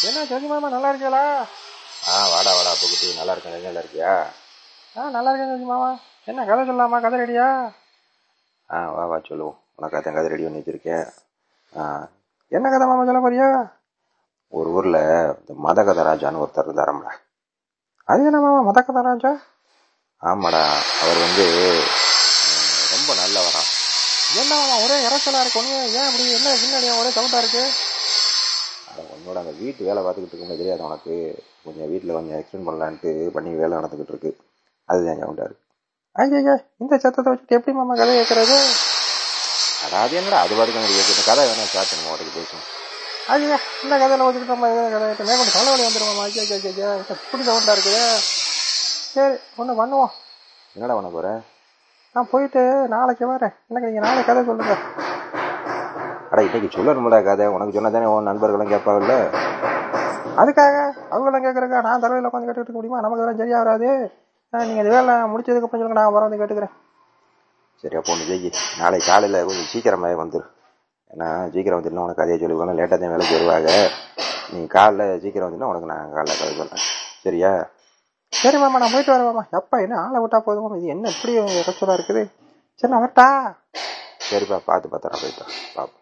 என்ன ஜோதி மாமா நல்லா இருக்கீங்களா? ஆ வாடா வாடா புகுட்டி நல்லா இருக்கேன். நல்லா இருக்கியா? ஆ நல்லா இருக்கேன் ஜோதி மாமா. என்ன கதை சொல்லலாமா? கதை ரெடியா ஆ வா வா சொல்லுவோம். உனக்கு அதான் கதை ரெடி பண்ணி வச்சிருக்கேன் ஆ என்ன கதை மாமா சொல்ல போறியா? ஒரு ஊரில் இந்த மத கதை ராஜான்னு ஒருத்தர் இருந்தாரம்டா அது என்ன மாமா மத கதை ராஜா ஆமாடா அவர் வந்து ரொம்ப நல்லவராம் என்ன ஒரே இறைச்சலா இருக்கு ஒண்ணு ஏன் அப்படி என்ன பின்னாடி ஒரே சவுண்டா இருக்கு? அட, உன்னோட அந்த வீட்டு வேலை பார்த்துக்கிட்டு இருக்கும்போது தெரியாது உனக்கு கொஞ்சம் வீட்டில் கொஞ்சம் எக்ஸ்டெண்ட் பண்ணலான்ட்டு பண்ணி வேலை நடந்துக்கிட்டு இருக்கு. அதுதான் சவுண்டா இருக்கு. ஐயா இந்த சத்தத்தை வச்சுட்டு எப்படி மாமா கதை கேட்கறது அதாவது என்னடா? அது பாட்டுக்கு எனக்கு கேட்குது கதை. வேணா ஸ்டார்ட் பண்ணுவோம் உடனே பேசுவோம். ஐயா இந்த கதையில வச்சுக்கிட்டு நம்ம கதை கேட்டு மேற்கொண்டு தலைவலி வந்துருமாமா ஐயா ஐயா ஐயா எப்படி சவுண்டா இருக்குது. சரி ஒன்று பண்ணுவோம். என்னடா பண்ண போற? நான் போயிட்டு நாளைக்கு வரேன். எனக்கு நீங்கள் நாளைக்கு கதை சொல்லுங்க. அட இன்னைக்கு சொல்லணும்டா கதை. உனக்கு சொன்னா தானே உன் நண்பர்களும் கேட்பாங்கல்ல? அதுக்காக அவங்களாம் கேட்குறக்கா நான் தலையில் உட்காந்து கேட்டுக்கிட்டு முடியுமா? நமக்கு அதெல்லாம் சரியா வராது. நீங்கள் இந்த வேலை முடிச்சதுக்கு அப்புறம் சொல்லுங்க நான் வர வந்து கேட்டுக்கிறேன். சரி அப்போ ஒன்று ஜெயி நாளைக்கு காலையில் கொஞ்சம் சீக்கிரமாகவே வந்துரு. ஏன்னா சீக்கிரம் வந்துட்டுனா உனக்கு அதே சொல்லுவாங்க லேட்டாக தான் வேலைக்கு வருவாங்க. நீ காலைல சீக்கிரம் வந்துட்டுனா உனக்கு நான் காலைல கதை சொல்கிறேன் சரியா? சரி மாமா நான் போயிட்டு வரேன் மாமா. எப்பா என்ன ஆளை விட்டா போதும் இது என்ன இப்படி இறைச்சலாக இருக்குது? சரி நான் வரட்டா? சரிப்பா பார்த்து பத்திரம் போயிட்டு வா. பாப்போம்.